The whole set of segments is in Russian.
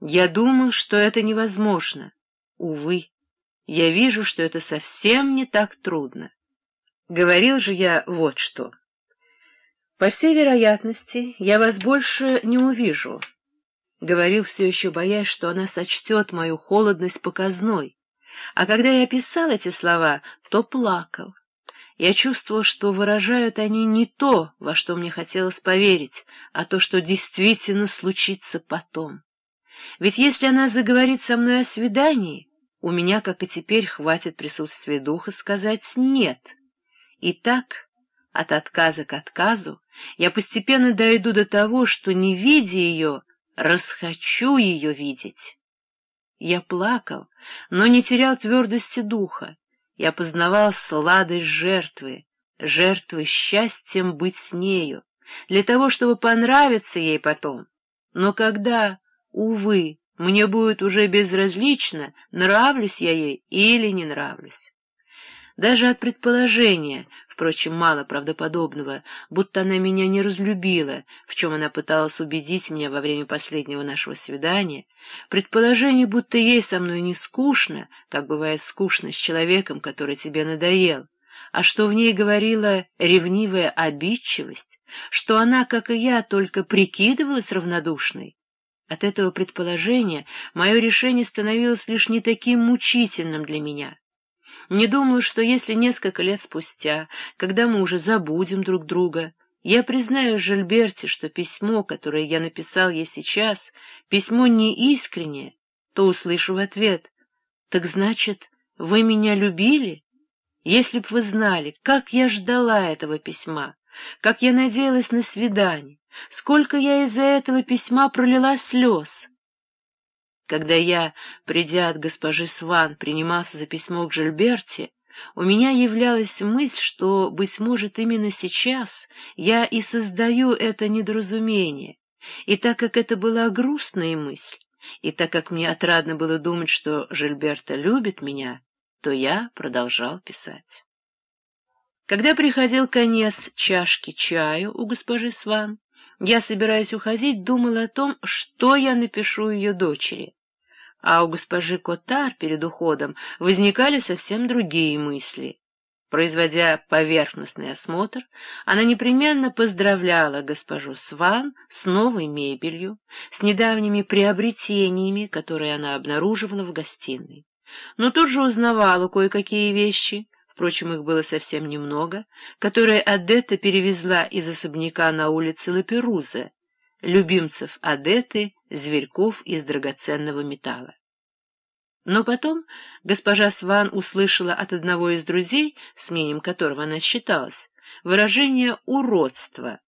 Я думал, что это невозможно. Увы, я вижу, что это совсем не так трудно. Говорил же я вот что. По всей вероятности, я вас больше не увижу. Говорил все еще, боясь, что она сочтет мою холодность показной. А когда я писал эти слова, то плакал. Я чувствовал, что выражают они не то, во что мне хотелось поверить, а то, что действительно случится потом. Ведь если она заговорит со мной о свидании, у меня, как и теперь, хватит присутствия духа сказать «нет». И так, от отказа к отказу, я постепенно дойду до того, что, не видя ее, расхочу ее видеть. Я плакал, но не терял твердости духа. Я познавал сладость жертвы, жертвы счастьем быть с нею, для того, чтобы понравиться ей потом. Но когда Увы, мне будет уже безразлично, нравлюсь я ей или не нравлюсь. Даже от предположения, впрочем, мало правдоподобного, будто она меня не разлюбила, в чем она пыталась убедить меня во время последнего нашего свидания, предположение, будто ей со мной не скучно, как бывает скучно с человеком, который тебе надоел, а что в ней говорила ревнивая обидчивость, что она, как и я, только прикидывалась равнодушной, от этого предположения мое решение становилось лишь не таким мучительным для меня. Не думаю, что если несколько лет спустя, когда мы уже забудем друг друга, я признаю Жильберте, что письмо, которое я написал ей сейчас, письмо не искреннее, то услышу в ответ «Так значит, вы меня любили? Если б вы знали, как я ждала этого письма, как я надеялась на свидание, Сколько я из-за этого письма пролила слез! Когда я, придя от госпожи Сван, принимался за письмо к Жильберте, у меня являлась мысль, что, быть может, именно сейчас я и создаю это недоразумение, и так как это была грустная мысль, и так как мне отрадно было думать, что Жильберта любит меня, то я продолжал писать. Когда приходил конец чашки чаю у госпожи Сван, я, собираясь уходить, думала о том, что я напишу ее дочери. А у госпожи Котар перед уходом возникали совсем другие мысли. Производя поверхностный осмотр, она непременно поздравляла госпожу Сван с новой мебелью, с недавними приобретениями, которые она обнаруживала в гостиной. Но тут же узнавала кое-какие вещи, впрочем, их было совсем немного, которые Адетта перевезла из особняка на улице Лаперуза, любимцев Адетты, зверьков из драгоценного металла. Но потом госпожа Сван услышала от одного из друзей, с мнением которого она считалась, выражение «уродство».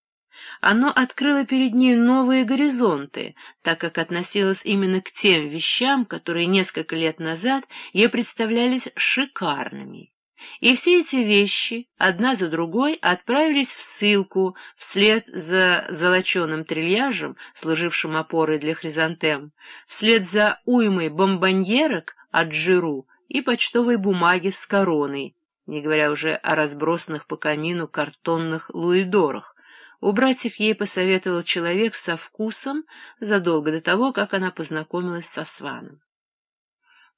Оно открыло перед ней новые горизонты, так как относилось именно к тем вещам, которые несколько лет назад ей представлялись шикарными. И все эти вещи, одна за другой, отправились в ссылку вслед за золоченым трильяжем, служившим опорой для хризантем, вслед за уймой бомбоньерок от жиру и почтовой бумаги с короной, не говоря уже о разбросанных по камину картонных луидорах. Убрать их ей посоветовал человек со вкусом задолго до того, как она познакомилась со Сваном.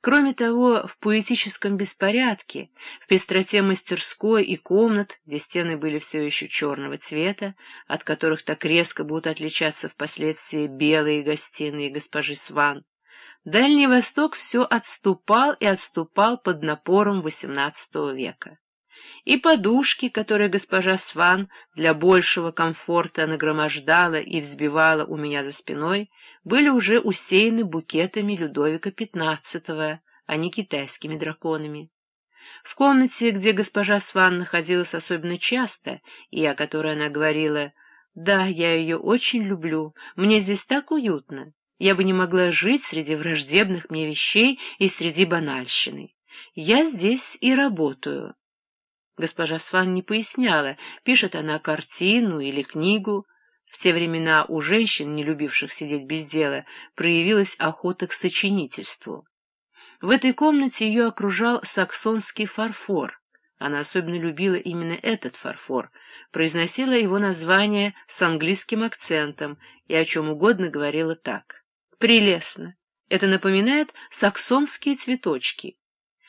Кроме того, в поэтическом беспорядке, в пестроте мастерской и комнат, где стены были все еще черного цвета, от которых так резко будут отличаться впоследствии белые гостиные госпожи Сван, Дальний Восток все отступал и отступал под напором XVIII века. И подушки, которые госпожа Сван для большего комфорта нагромождала и взбивала у меня за спиной, были уже усеяны букетами Людовика XV, а не китайскими драконами. В комнате, где госпожа Сван находилась особенно часто, и о которой она говорила «Да, я ее очень люблю, мне здесь так уютно, я бы не могла жить среди враждебных мне вещей и среди банальщины. Я здесь и работаю». Госпожа Сван не поясняла, пишет она картину или книгу, в те времена у женщин, не любивших сидеть без дела, проявилась охота к сочинительству. В этой комнате ее окружал саксонский фарфор. Она особенно любила именно этот фарфор, произносила его название с английским акцентом и о чем угодно говорила так. «Прелестно! Это напоминает саксонские цветочки.